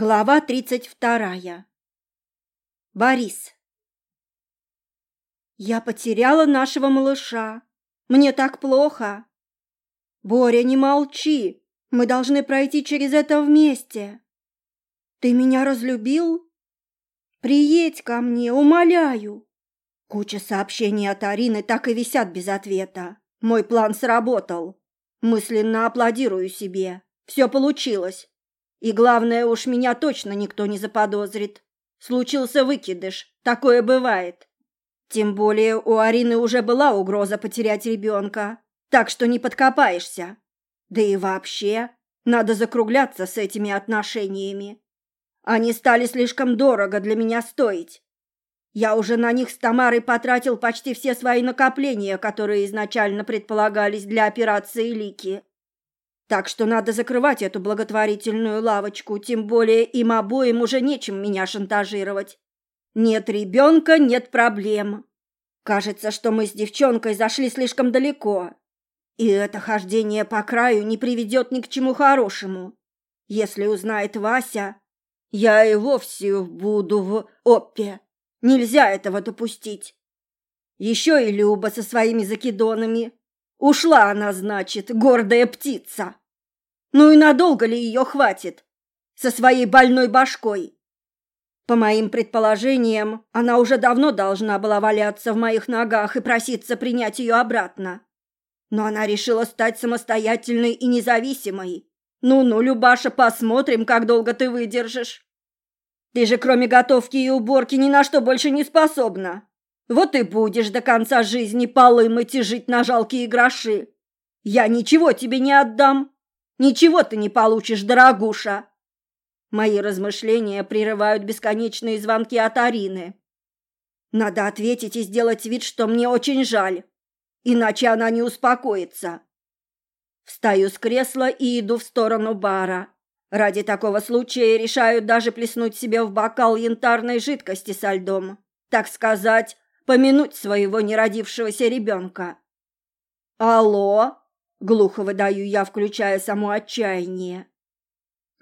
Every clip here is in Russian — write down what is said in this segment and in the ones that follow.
Глава тридцать вторая. Борис. Я потеряла нашего малыша. Мне так плохо. Боря, не молчи. Мы должны пройти через это вместе. Ты меня разлюбил? Приедь ко мне, умоляю. Куча сообщений от Арины так и висят без ответа. Мой план сработал. Мысленно аплодирую себе. Все получилось. И главное уж меня точно никто не заподозрит. Случился выкидыш, такое бывает. Тем более у Арины уже была угроза потерять ребенка, так что не подкопаешься. Да и вообще, надо закругляться с этими отношениями. Они стали слишком дорого для меня стоить. Я уже на них с Тамарой потратил почти все свои накопления, которые изначально предполагались для операции Лики. Так что надо закрывать эту благотворительную лавочку, тем более им обоим уже нечем меня шантажировать. Нет ребенка, нет проблем. Кажется, что мы с девчонкой зашли слишком далеко. И это хождение по краю не приведет ни к чему хорошему. Если узнает Вася, я и вовсе буду в оппе. Нельзя этого допустить. Еще и Люба со своими закидонами. Ушла она, значит, гордая птица. Ну и надолго ли ее хватит? Со своей больной башкой. По моим предположениям, она уже давно должна была валяться в моих ногах и проситься принять ее обратно. Но она решила стать самостоятельной и независимой. Ну-ну, Любаша, посмотрим, как долго ты выдержишь. Ты же кроме готовки и уборки ни на что больше не способна. Вот и будешь до конца жизни полы мыть и жить на жалкие гроши. Я ничего тебе не отдам. Ничего ты не получишь, дорогуша. Мои размышления прерывают бесконечные звонки от Арины. Надо ответить и сделать вид, что мне очень жаль, иначе она не успокоится. Встаю с кресла и иду в сторону бара. Ради такого случая решаю даже плеснуть себе в бокал янтарной жидкости со льдом. Так сказать, помянуть своего неродившегося ребенка. «Алло!» Глухо выдаю я, включая само отчаяние.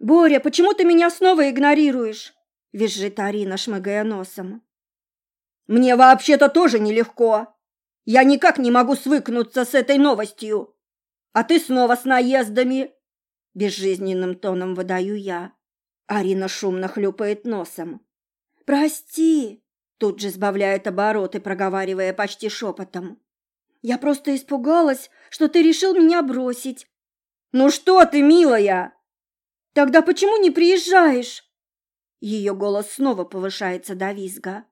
«Боря, почему ты меня снова игнорируешь?» – визжит Арина, шмыгая носом. «Мне вообще-то тоже нелегко. Я никак не могу свыкнуться с этой новостью. А ты снова с наездами!» Безжизненным тоном выдаю я. Арина шумно хлюпает носом. «Прости!» – тут же сбавляет обороты, проговаривая почти шепотом. Я просто испугалась, что ты решил меня бросить. Ну что ты, милая? Тогда почему не приезжаешь? Ее голос снова повышается до визга.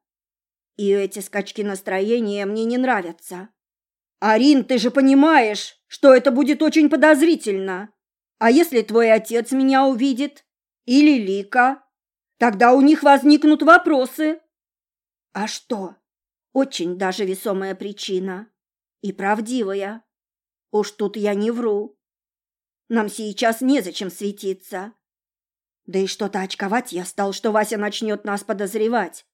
И эти скачки настроения мне не нравятся. Арин, ты же понимаешь, что это будет очень подозрительно. А если твой отец меня увидит? Или Лика? Тогда у них возникнут вопросы. А что? Очень даже весомая причина. И правдивая. Уж тут я не вру. Нам сейчас незачем светиться. Да и что-то очковать я стал, что Вася начнет нас подозревать.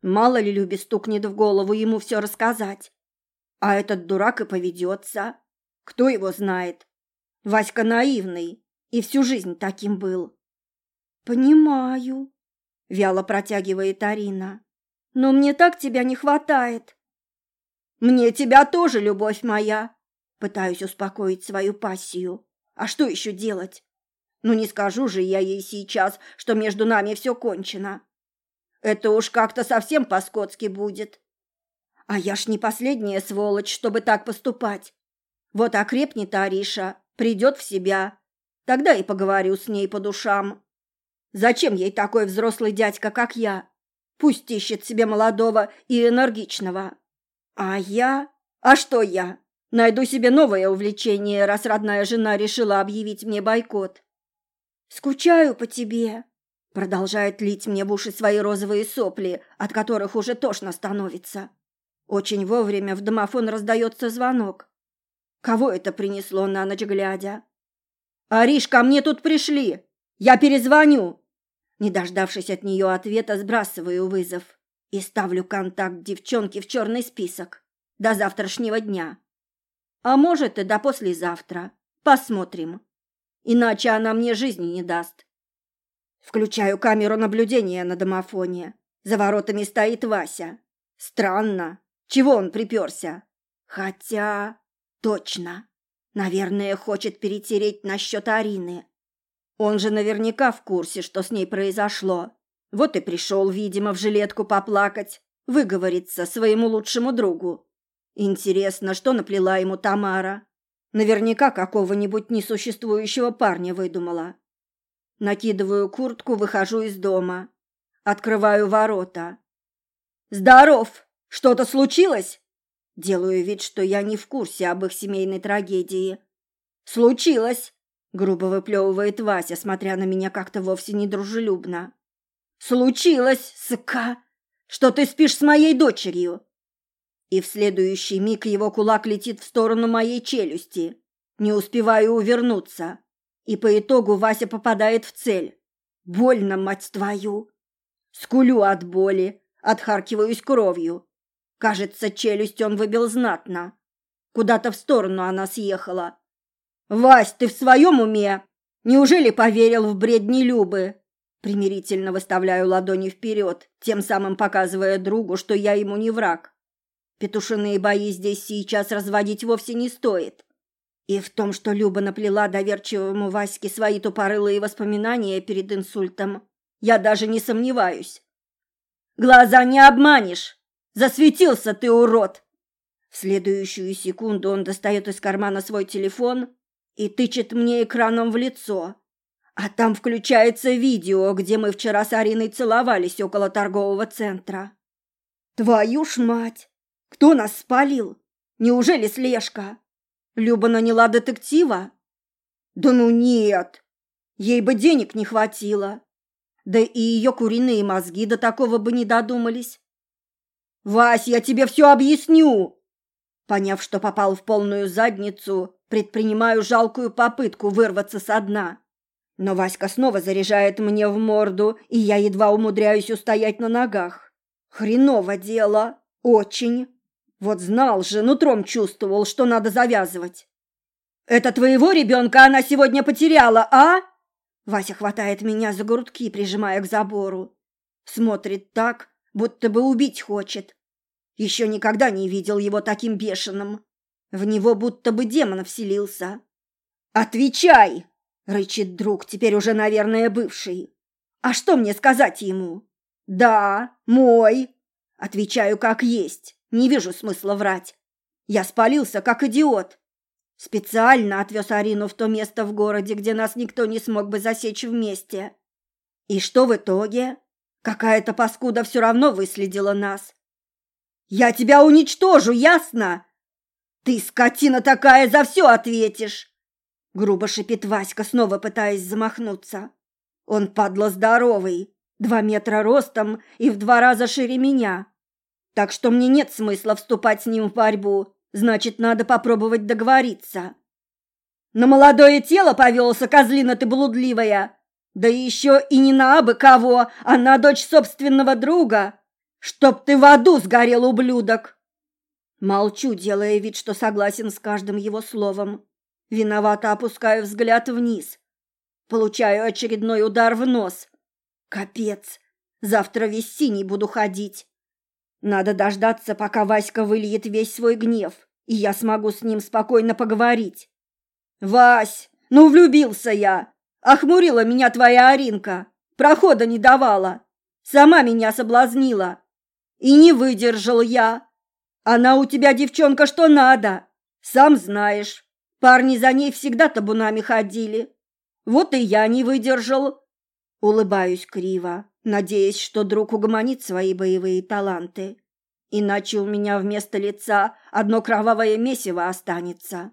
Мало ли Любе стукнет в голову ему все рассказать. А этот дурак и поведется. Кто его знает? Васька наивный и всю жизнь таким был. Понимаю, вяло протягивает Арина. Но мне так тебя не хватает. Мне тебя тоже, любовь моя. Пытаюсь успокоить свою пассию. А что еще делать? Ну не скажу же я ей сейчас, что между нами все кончено. Это уж как-то совсем по-скотски будет. А я ж не последняя сволочь, чтобы так поступать. Вот окрепнет Ариша, придет в себя. Тогда и поговорю с ней по душам. Зачем ей такой взрослый дядька, как я? Пусть ищет себе молодого и энергичного. А я? А что я? Найду себе новое увлечение, раз родная жена решила объявить мне бойкот. Скучаю по тебе, продолжает лить мне в уши свои розовые сопли, от которых уже тошно становится. Очень вовремя в домофон раздается звонок. Кого это принесло на ночь глядя? «Ариш, ко мне тут пришли! Я перезвоню!» Не дождавшись от нее ответа, сбрасываю вызов и ставлю контакт девчонки в черный список до завтрашнего дня. А может, и до послезавтра. Посмотрим. Иначе она мне жизни не даст. Включаю камеру наблюдения на домофоне. За воротами стоит Вася. Странно. Чего он приперся? Хотя... Точно. Наверное, хочет перетереть насчет Арины. Он же наверняка в курсе, что с ней произошло. Вот и пришел, видимо, в жилетку поплакать, выговориться своему лучшему другу. Интересно, что наплела ему Тамара? Наверняка какого-нибудь несуществующего парня выдумала. Накидываю куртку, выхожу из дома. Открываю ворота. «Здоров! Что-то случилось?» Делаю вид, что я не в курсе об их семейной трагедии. «Случилось!» — грубо выплевывает Вася, смотря на меня как-то вовсе недружелюбно. «Случилось, сыка! Что ты спишь с моей дочерью?» И в следующий миг его кулак летит в сторону моей челюсти. Не успеваю увернуться. И по итогу Вася попадает в цель. Больно, мать твою! Скулю от боли, отхаркиваюсь кровью. Кажется, челюсть он выбил знатно. Куда-то в сторону она съехала. «Вась, ты в своем уме? Неужели поверил в бредни Любы?» Примирительно выставляю ладони вперед, тем самым показывая другу, что я ему не враг. Петушиные бои здесь сейчас разводить вовсе не стоит. И в том, что Люба наплела доверчивому Ваське свои тупорылые воспоминания перед инсультом, я даже не сомневаюсь. «Глаза не обманешь!» Засветился ты, урод!» В следующую секунду он достает из кармана свой телефон и тычет мне экраном в лицо. А там включается видео, где мы вчера с Ариной целовались около торгового центра. «Твою ж мать! Кто нас спалил? Неужели слежка? Люба наняла детектива?» «Да ну нет! Ей бы денег не хватило. Да и ее куриные мозги до такого бы не додумались. «Вась, я тебе все объясню!» Поняв, что попал в полную задницу, предпринимаю жалкую попытку вырваться со дна. Но Васька снова заряжает мне в морду, и я едва умудряюсь устоять на ногах. Хреново дело. Очень. Вот знал же, нутром чувствовал, что надо завязывать. «Это твоего ребенка она сегодня потеряла, а?» Вася хватает меня за грудки, прижимая к забору. Смотрит так, будто бы убить хочет. Еще никогда не видел его таким бешеным. В него будто бы демон вселился. «Отвечай!» — рычит друг, теперь уже, наверное, бывший. «А что мне сказать ему?» «Да, мой!» Отвечаю как есть, не вижу смысла врать. Я спалился, как идиот. Специально отвез Арину в то место в городе, где нас никто не смог бы засечь вместе. И что в итоге? Какая-то паскуда все равно выследила нас. Я тебя уничтожу, ясно? Ты, скотина такая, за все ответишь. Грубо шипит Васька, снова пытаясь замахнуться. Он падла здоровый, два метра ростом и в два раза шире меня. Так что мне нет смысла вступать с ним в борьбу, значит, надо попробовать договориться. На молодое тело повелся, козлина ты блудливая. Да еще и не на абы кого, а на дочь собственного друга. Чтоб ты в аду сгорел, ублюдок!» Молчу, делая вид, что согласен с каждым его словом. Виновато опускаю взгляд вниз. Получаю очередной удар в нос. Капец, завтра весь синий буду ходить. Надо дождаться, пока Васька выльет весь свой гнев, и я смогу с ним спокойно поговорить. «Вась, ну влюбился я! Охмурила меня твоя Аринка, прохода не давала, сама меня соблазнила. И не выдержал я. Она у тебя девчонка что надо, сам знаешь. Парни за ней всегда табунами ходили. Вот и я не выдержал. Улыбаюсь криво, надеясь, что друг угомонит свои боевые таланты. Иначе у меня вместо лица одно кровавое месиво останется.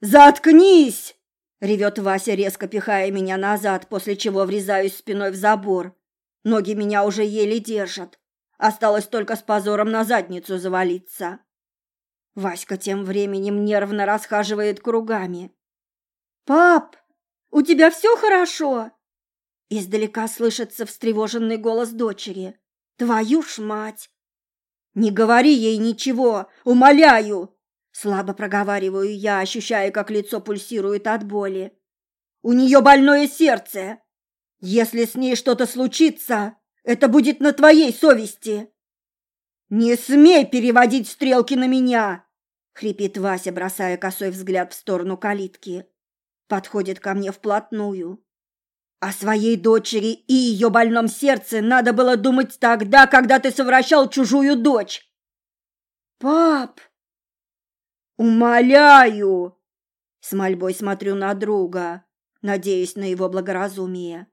«Заткнись!» Ревет Вася, резко пихая меня назад, после чего врезаюсь спиной в забор. Ноги меня уже еле держат. Осталось только с позором на задницу завалиться. Васька тем временем нервно расхаживает кругами. «Пап, у тебя все хорошо?» Издалека слышится встревоженный голос дочери. «Твою ж мать!» «Не говори ей ничего, умоляю!» Слабо проговариваю я, ощущая, как лицо пульсирует от боли. У нее больное сердце. Если с ней что-то случится, это будет на твоей совести. Не смей переводить стрелки на меня, хрипит Вася, бросая косой взгляд в сторону калитки. Подходит ко мне вплотную. О своей дочери и ее больном сердце надо было думать тогда, когда ты совращал чужую дочь. Пап! Умоляю! С мольбой смотрю на друга, надеясь на его благоразумие.